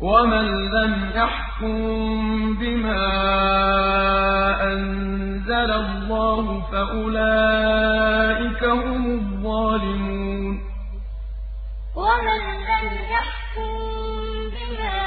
ومن لم يحكم بما أنزل الله فأولئك هم الظالمون ومن لم يحكم بما